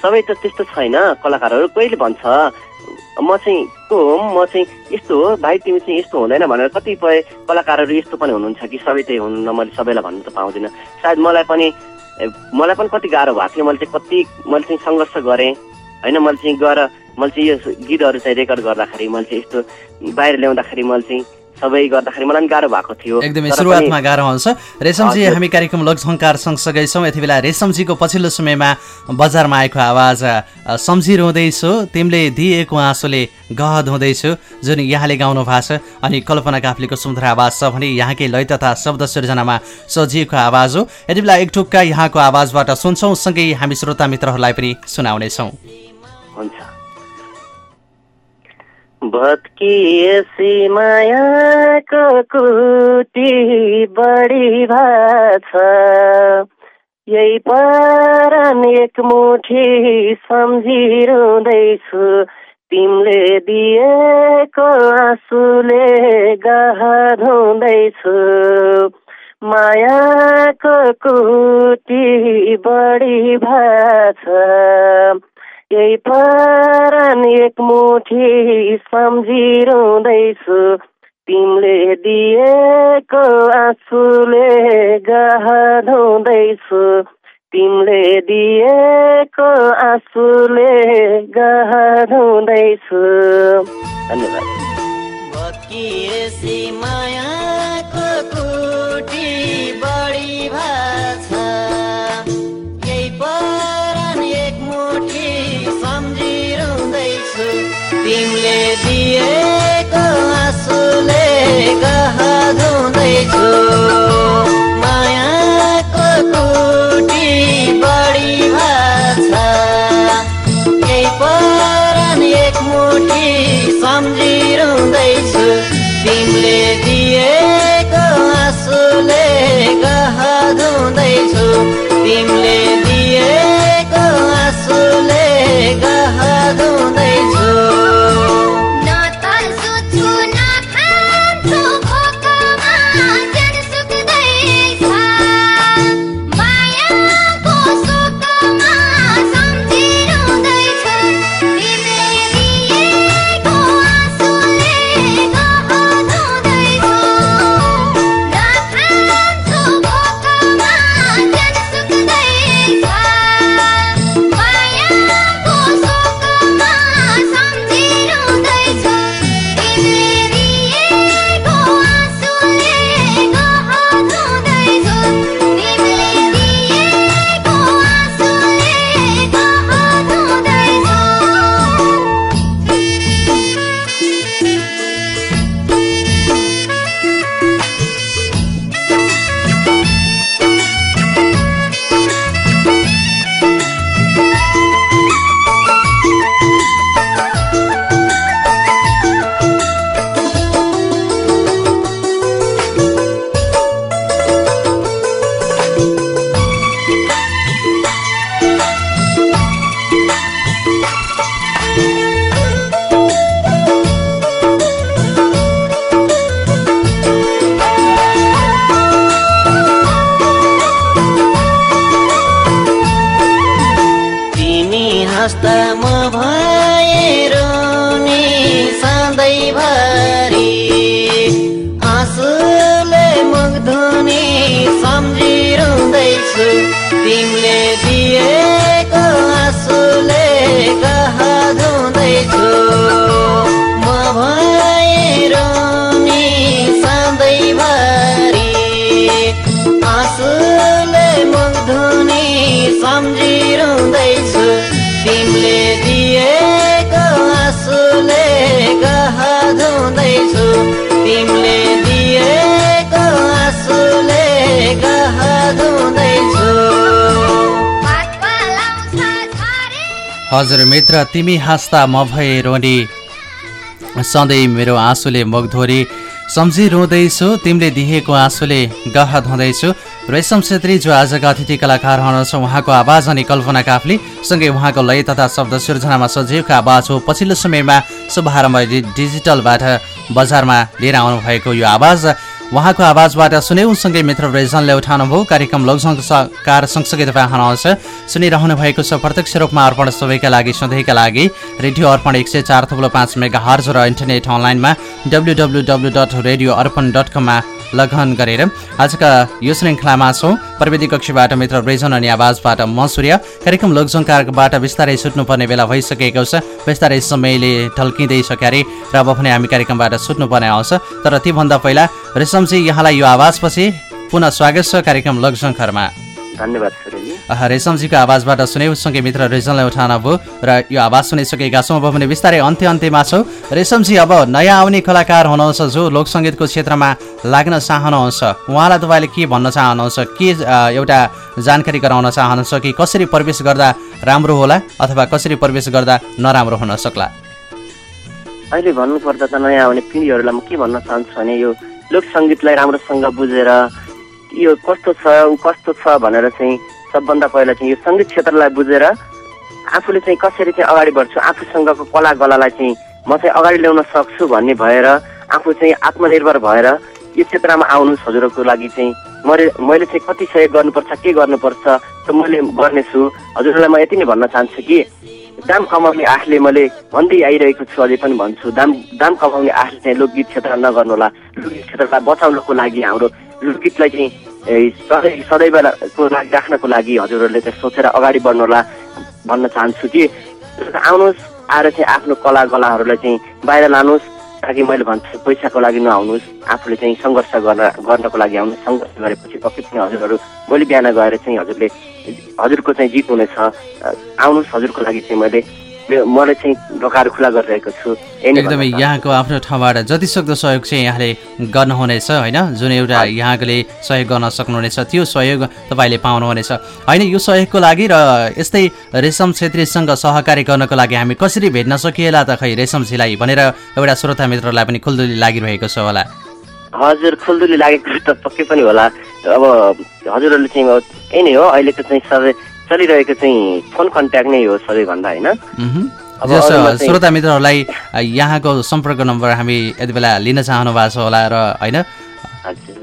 B: सबै त त्यस्तो छैन कलाकारहरू कहिले भन्छ? म चाहिँ को हो? म चाहिँ यस्तो हो भाइ तिमी चाहिँ यस्तो हुँदैन भनेर कतिपय कलाकारहरू यस्तो पनि हुनुहुन्छ कि सबै त्यही हुनुहुन्न मैले सबैलाई भन्नु त पाउँदिनँ। सायद मलाई पनि मलाई पनि कति गाह्रो भएको थियो मैले चाहिँ कति मैले चाहिँ सङ्घर्ष गरेँ। होइन मैले चाहिँ गएर मैले चाहिँ यो गीतहरू चाहिँ रेकर्ड गर्दाखेरि मैले चाहिँ यस्तो बाहिर ल्याउँदाखेरि मैले चाहिँ सबै गर्दाखेरि मलाई गाह्रो भएको थियो।
A: एकदमै सुरुवातमा गाह्रो हुन्छ। रेशमजी हामी कार्यक्रम लोकसङ्कार सँगसँगै छौँ यति बेला रेशमजीको पछिल्लो समयमा बजारमा आएको आवाज सम्झिरहँदैछु तिमीले दिएको आँसुले गहद हुँदैछु जुन यहाँले गाउनु भएको छ। अनि कल्पना काफ्लेको सुन्दर आवाज छ भने यहाँकै लय तथा शब्द सृजनामा सजिएको आवाज हो। यति बेला एक टुक्का यहाँको आवाजबाट सुन्छौँ। सँगै हामी श्रोता मित्रहरूलाई पनि सुनाउनेछौँ।
B: हुन्छ। भत्किएसी मायाको कुटी बढी भाछ यही परान एक मुठी सम्झिरहँदैछु तिमीले दिएको आँसुले गहद हुँदैछु मायाको कुटी बढी भाछ यही परान एक मुठी सम्झिरहँदैछु। तिमीले दिएको आँसुले हुँदैछु तिमीले दिएको आँसुले गहद हुँदैछु धन्यवाद मायाको कुटी बढी भाछ तिमीले दिएको आँसुले गह धुँदैछु मायाको कुटी बढी भाछ केही परान एक मुठी सम्झिरहँदैछु। तिमीले दिएको आँसुले गह धुँदैछु तिमीले हस्तामा भएर नि सधैँभरि आँसुले मुख धुने सम्झिरहँदैछु।
A: तिमीले दिए हजुर मित्र तिमी हाँस्दा म भए रोनी। सधैँ मेरो आँसुले मुखधोरी सम्झी रुँदैछु तिमीले दिएको आँसुले गह धुँदैछु। रेशम छेत्री जो आजका अतिथि कलाकार हुनुहुन्छ उहाँको आवाज अनि कल्पना काफ्ली सँगै उहाँको लय तथा शब्द सिर्जनामा सजीवको आवाज हो। पछिल्लो समयमा शुभारम्भ डिजिटलबाट बजारमा लिएर आउनुभएको यो आवाज। उहाँको आवाजबाट सुन्यौँ सँगै मित्र रेजनले उठाउनुभयो। कार्यक्रम लोकसङ्कार सँगसँगै तपाईँ हुनुहुन्छ सुनिरहनु भएको छ प्रत्यक्ष रूपमा अर्पण सबैका लागि सधैँका लागि। रेडियो अर्पण एक सय चार थुप्रो पाँच मेगा हर्ज र इन्टरनेट अनलाइनमा W W W dot radio Arpan dot कममा लगन गरेर। आजका यो श्रृङ्खलामा छौँ। प्रविधि कक्षीबाट मित्र ब्रेजन अनि आवाजबाट म सूर्य। कार्यक्रम लोकसङ्कारबाट बिस्तारै सुत्नुपर्ने बेला भइसकेको छ। बिस्तारै समयले ढल्किँदै सक्यारे र अब पनि हामी कार्यक्रमबाट सुत्नुपर्ने आउँछ। तर त्योभन्दा पहिला रेशमजी यहाँलाई यो आवाजपछि पुनः स्वागत छ कार्यक्रम लोकसङ्कारमा
B: धन्यवाद
A: रेशमजीको आवाजबाट सुन्यौँ सँगै मित्र रेजनलाई उठाउनु भयो र यो आवाज सुनिसकेका छौँ अब भने बिस्तारै अन्त्य अन्त्यमा छौँ। रेशमजी अब नयाँ आउने कलाकार हुनुहुन्छ जो लोकसङ्गीतको क्षेत्रमा लाग्न चाहनुहुन्छ। उहाँलाई तपाईँले के भन्न चाहनुहुन्छ? के एउटा जानकारी गराउन चाहनुहुन्छ कि कसरी प्रवेश गर्दा राम्रो होला अथवा कसरी प्रवेश गर्दा नराम्रो हुन सक्ला?
B: अहिले भन्नुपर्दा त नयाँ आउने पिँढीहरूलाई म के भन्न चाहन्छु भने यो लोकसङ्गीतलाई राम्रोसँग बुझेर यो कस्तो छ ऊ कस्तो छ भनेर चाहिँ सबभन्दा पहिला चाहिँ यो सङ्गीत क्षेत्रलाई बुझेर आफूले चाहिँ कसरी चाहिँ अगाडि बढ्छु आफूसँगको कला गलालाई चाहिँ म चाहिँ अगाडि ल्याउन सक्छु भन्ने भएर आफू चाहिँ आत्मनिर्भर भएर यो क्षेत्रमा आउनुहोस् हजुरहरूको लागि चाहिँ मैले मैले चाहिँ कति सहयोग गर्नुपर्छ के गर्नुपर्छ त मैले गर्नेछु। हजुरहरूलाई म यति नै भन्न चाहन्छु कि दाम कमाउने आठले मैले भन्दै आइरहेको छु अझै पनि भन्छु दाम दाम कमाउने आठले चाहिँ लोकगीत क्षेत्र नगर्नुहोला। लोकगीत क्षेत्रलाई बचाउनको लागि हाम्रो लोकगीतलाई चाहिँ सधैँ सदैवको लागि राख्नको लागि हजुरहरूले चाहिँ सोचेर अगाडि बढ्नुहोला भन्न चाहन्छु कि। आउनुहोस् आएर चाहिँ आफ्नो कला कलाहरूलाई चाहिँ बाहिर लानुहोस् ताकि मैले भन्छु पैसाको लागि नआउनुहोस्। आफूले चाहिँ सङ्घर्ष गर्न गर्नको लागि आउनुहोस् सङ्घर्ष गरेपछि पक्कै पनि हजुरहरू भोलि बिहान गएर चाहिँ हजुरले हजुरको चाहिँ जित हुनेछ। आउनुहोस् हजुरको लागि चाहिँ मैले मलाई चाहिँ ढोकाहरू खुला गरिरहेको छु।
A: एकदमै यहाँको आफ्नो ठाउँबाट जति सक्दो सहयोग चाहिँ यहाँले गर्नुहुनेछ होइन? जुन एउटा यहाँले सहयोग गर्न सक्नुहुनेछ त्यो सहयोग तपाईँले पाउनुहुनेछ। होइन यो सहयोगको लागि र यस्तै रेशम छेत्रीसँग सहकारी गर्नको लागि हामी कसरी भेट्न सकिएला त खै रेशमजीलाई भनेर एउटा श्रोता मित्रलाई पनि खुल्दुली लागिरहेको छ होला।
B: हजुर खुल्दुली लागेको त पक्कै पनि होला। अब हजुरहरूले चाहिँ नै हो। अहिलेको चाहिँ सबै चलिरहेको चाहिँ फोन कन्ट्याक्ट नै हो सबैभन्दा होइन?
A: श्रोता मित्रहरूलाई यहाँको सम्पर्क नम्बर हामी यति बेला लिन चाहनु भएको छ होला र होइन?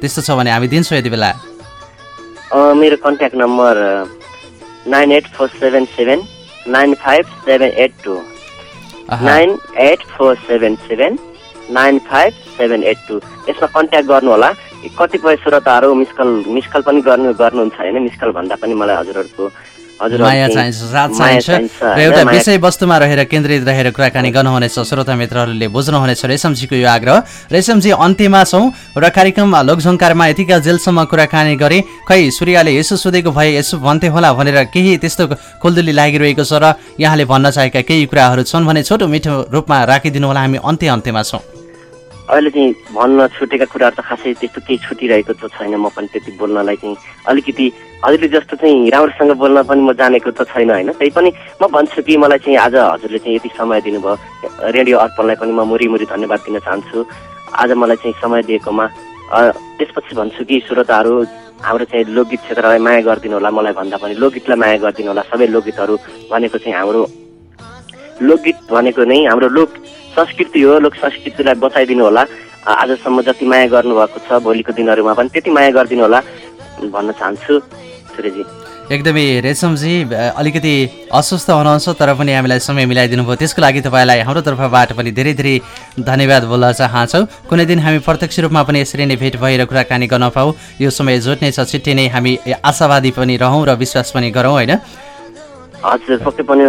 A: त्यस्तो छ भने हामी दिन्छौँ यति बेला।
B: मेरो contact number nine eight four seven seven nine five seven eight two. Nine eight four seven seven nine five seven eight two. यसमा कन्ट्याक्ट गर्नु होला कतिपय श्रोताहरू मिसकल मिसकल पनि गर्नु गर्नुहुन्छ होइन? मिसकल भन्दा पनि मलाई हजुरहरूको
A: माया चाहिन्छ साथ चाहिन्छ। र एउटा विषयवस्तुमा रहेर केन्द्रित रहेर कुराकानी गर्नुहुनेछ। श्रोता मित्रहरूले बुझ्नुहुनेछ रेशमजीको यो आग्रह। रेशमजी अन्त्यमा छौँ र कार्यक्रम लोकझङ्कारमा यतिका जेलसम्म कुराकानी गरे खै सूर्यले यसो सोधेको भए यसो भन्थे होला भनेर केही त्यस्तो खुल्दुली लागिरहेको छ र यहाँले भन्न चाहेका केही कुराहरू छन् भने छोटो मिठो रूपमा राखिदिनु होला। हामी अन्त्य अन्त्यमा छौँ।
B: अहिले चाहिँ भन्न छुटेका कुराहरू त खासै त्यस्तो केही छुटिरहेको त छैन म पनि त्यति बोल्नलाई चाहिँ अलिकति हजुरले जस्तो चाहिँ राम्रोसँग बोल्न पनि म जानेको त छैन होइन? त्यही पनि म भन्छु कि मलाई चाहिँ आज हजुरले चाहिँ यति समय दिनुभयो। रेडियो अर्पणलाई पनि म मुरी मुरी धन्यवाद दिन चाहन्छु। आज मलाई चाहिँ समय दिएकोमा त्यसपछि भन्छु कि श्रोताहरू हाम्रो चाहिँ लोकगीत क्षेत्रलाई माया गरिदिनु होला मलाई भन्दा पनि लोकगीतलाई माया गरिदिनु होला सबै लोकगीतहरू भनेको चाहिँ हाम्रो लोकगीत भनेको नै हाम्रो लोक संस्कृति हो लोक संस्कृतिलाई बचाइदिनु होला। आजसम्म जति माया गर्नुभएको छ भोलिको दिनहरूमा पनि त्यति माया गरिदिनु होला भन्न चाहन्छु सूर्यजी।
A: एकदमै रेशमजी अलिकति अस्वस्थ हुनुहुन्छ तर पनि हामीलाई समय मिलाइदिनु भयो। त्यसको लागि तपाईँलाई हाम्रो तर्फबाट पनि धेरै धेरै धन्यवाद बोल्न चाहन्छौँ। कुनै दिन हामी प्रत्यक्ष रूपमा पनि यसरी नै भेट भएर कुराकानी गर्न पाऊ। यो समय जोड्नेछ छिट्टै नै हामी आशावादी पनि रहौँ र विश्वास पनि गरौँ होइन?
B: हजुर पक्कै पनि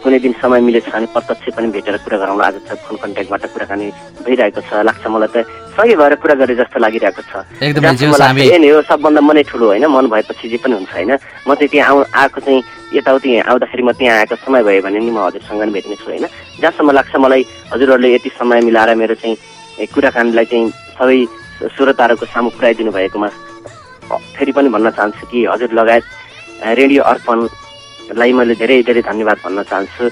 B: कुनै दिन समय मिलेछ भने प्रत्यक्ष पनि भेटेर कुरा गरौँ आज त फोन कन्ट्याक्टबाट कुराकानी भइरहेको छ। लाग्छ मलाई त सँगै भएर कुरा गरे जस्तो लागिरहेको छ। नै हो सबभन्दा मनै ठुलो होइन मन भएपछि जे पनि हुन्छ होइन। म चाहिँ त्यहाँ आउ आएको चाहिँ यताउति आउँदाखेरि म त्यहाँ आएको समय भयो भने नि म हजुरसँग नि भेट्ने छु होइन। जहाँसम्म लाग्छ मलाई हजुरहरूले यति समय मिलाएर मेरो चाहिँ कुराकानीलाई चाहिँ सबै श्रोताहरूको सामु पुऱ्याइदिनु भएकोमा फेरि पनि भन्न चाहन्छु कि हजुर लगायत रेडियो अर्पण लाई मैले धेरै धेरै धन्यवाद भन्न चाहन्छु।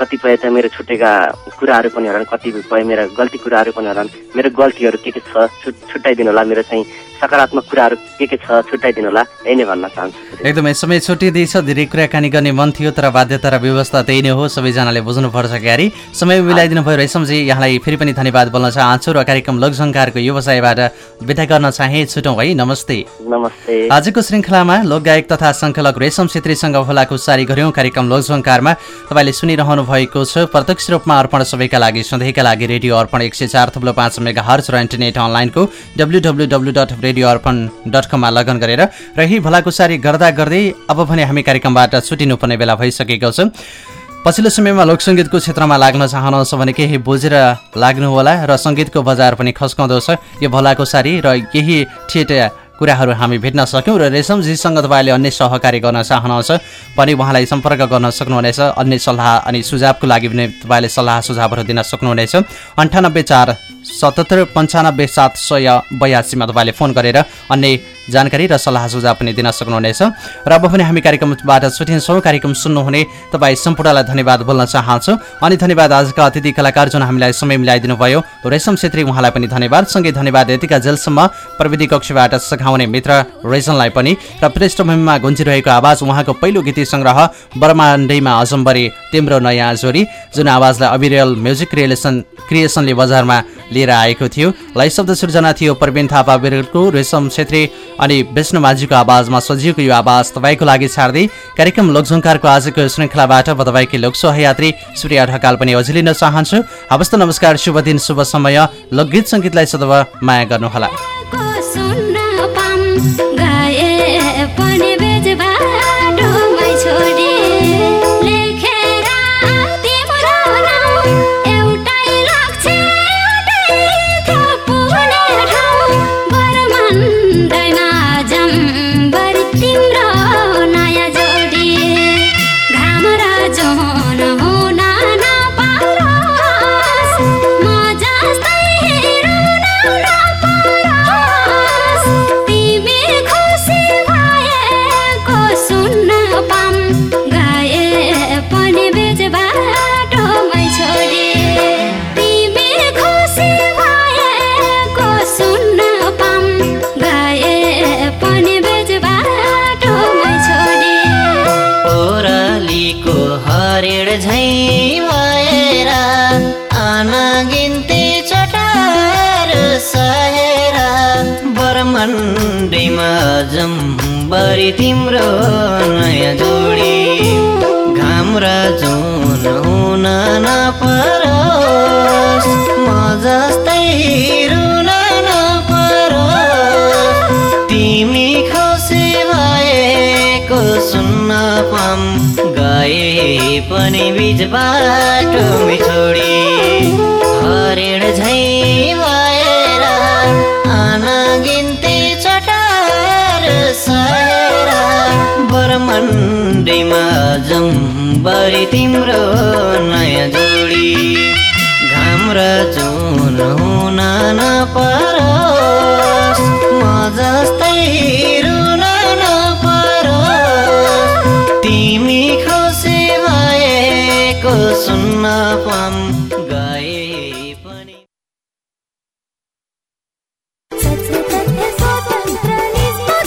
B: कतिपय चाहिँ मेरो छुटेका कुराहरू पनि होलान् कतिपय मेरा गल्ती कुराहरू पनि होलान्। मेरो गल्तीहरू के के छ? छुट छुट्याइदिनु होला मेरो चाहिँ। सकारात्मक कुराहरू के के छ छुट्याइदिनु होला यही नै भन्न चाहन्छु।
A: एकदमै समय छुट्टिँदैछ धेरै कुराकानी गर्ने मन थियो तर बाध्यता र व्यवस्था त्यही नै हो सबैजनाले बुझ्नुपर्छ क्यारी। समय मिलाइदिनु भयो रेशमजी यहाँलाई फेरि पनि धन्यवाद बोल्न चाहन्छु र कार्यक्रम लोकसङ्कारको व्यवसायबाट बिदा गर्न चाहे छुटौँ है नमस्ते।
B: नमस्ते।
A: आजको श्रृङ्खलामा लोकगायक तथा सङ्कलक रेशम छेत्रीसँग भोलाको सारी गऱ्यौँ कार्यक्रम लोकसङ्कारमा तपाईँले सुनिरहनु भएको छ प्रत्यक्ष रूपमा अर्पण सबैका लागि सधैँका लागि रेडियो अर्पण एक सय चार पाँच मेगा हर्च र इन्टरनेट अनलाइनको W W W dot radio Arpan dot कममा लगन गरेर र यही भोलाको सारी गर्दा गर्दै अब भने हामी कार्यक्रमबाट छुटिनुपर्ने बेला भइसकेको छ। पछिल्लो समयमा लोकसङ्गीतको क्षेत्रमा लाग्न चाहनुहुन्छ भने केही बुझेर लाग्नुहोला र सङ्गीतको बजार पनि खस्काउँदो छ। यो भोलाको सारी र यही ठेट कुराहरू हामी भेट्न सक्यौँ र रेशमजीसँग तपाईँले अन्य सहकारी गर्न चाहनुहुन्छ भने उहाँलाई सम्पर्क गर्न सक्नुहुनेछ। अन्य सल्लाह अनि सुझावको लागि पनि तपाईँले सल्लाह सुझावहरू दिन सक्नुहुनेछ। अन्ठानब्बे चार सतहत्तर पन्चानब्बे सात सय बयासीमा तपाईँले फोन गरेर अन्य जानकारी र सल्लाह सुझाव पनि दिन सक्नुहुनेछ। र अब पनि हामी कार्यक्रमबाट छुटिन्छौँ। कार्यक्रम सुन्नुहुने तपाईँ सम्पूर्णलाई धन्यवाद बोल्न चाहन्छु। अनि धन्यवाद आजका अतिथि कलाकार जुन हामीलाई समय मिलाइदिनु भयो रेशम छेत्री उहाँलाई पनि धन्यवाद। सँगै धन्यवाद यतिका जेलसम्म प्रविधि कक्षबाट सघाउने मित्र रेजनलाई पनि। र पृष्ठभूमिमा गुन्जिरहेको आवाज उहाँको पहिलो गीत सङ्ग्रह ब्रह्माण्डैमा अजम्बरी तिम्रो नयाँ जोरी जुन आवाजलाई अबिरियल म्युजिक क्रिएसन क्रिएसनले बजारमा लिएर आएको थियो। लय शब्द सृजना थियो प्रवीण थापा बिरेलको रेशम छेत्री अनि विष्णु माझीको आवाजमा सजिएको यो आवाज तपाईँको लागि छाड्दै कार्यक्रम लोकझङ्कारको आजको श्रृङ्खलाबाट म तपाईँकी लोक सहयात्री सूर्य ढकाल पनि अझिलिन चाहन्छु। हवस् नमस्कार शुभ दिन शुभ समय। लोकगीत सङ्गीतलाई सदैव माया गर्नुहोला।
C: झै भएर अनगिन्ती चटार सहेर। बरमन्डीमा जम्बरी तिम्रो नयाँ जोडी। घाम जुन हुन नपरोस् म जस्तै रुन नपरोस्। तिमी खुसी भएको सुन्न गए पनि बिच बाटोमै छोडी हरिण झै भएर अनगिन्ती चटार सहेर बरमन्डीमा जम्बरी तिम्रो नयाँ जोडी घाम र जुन हुन म जस्तै रुन नपरोस्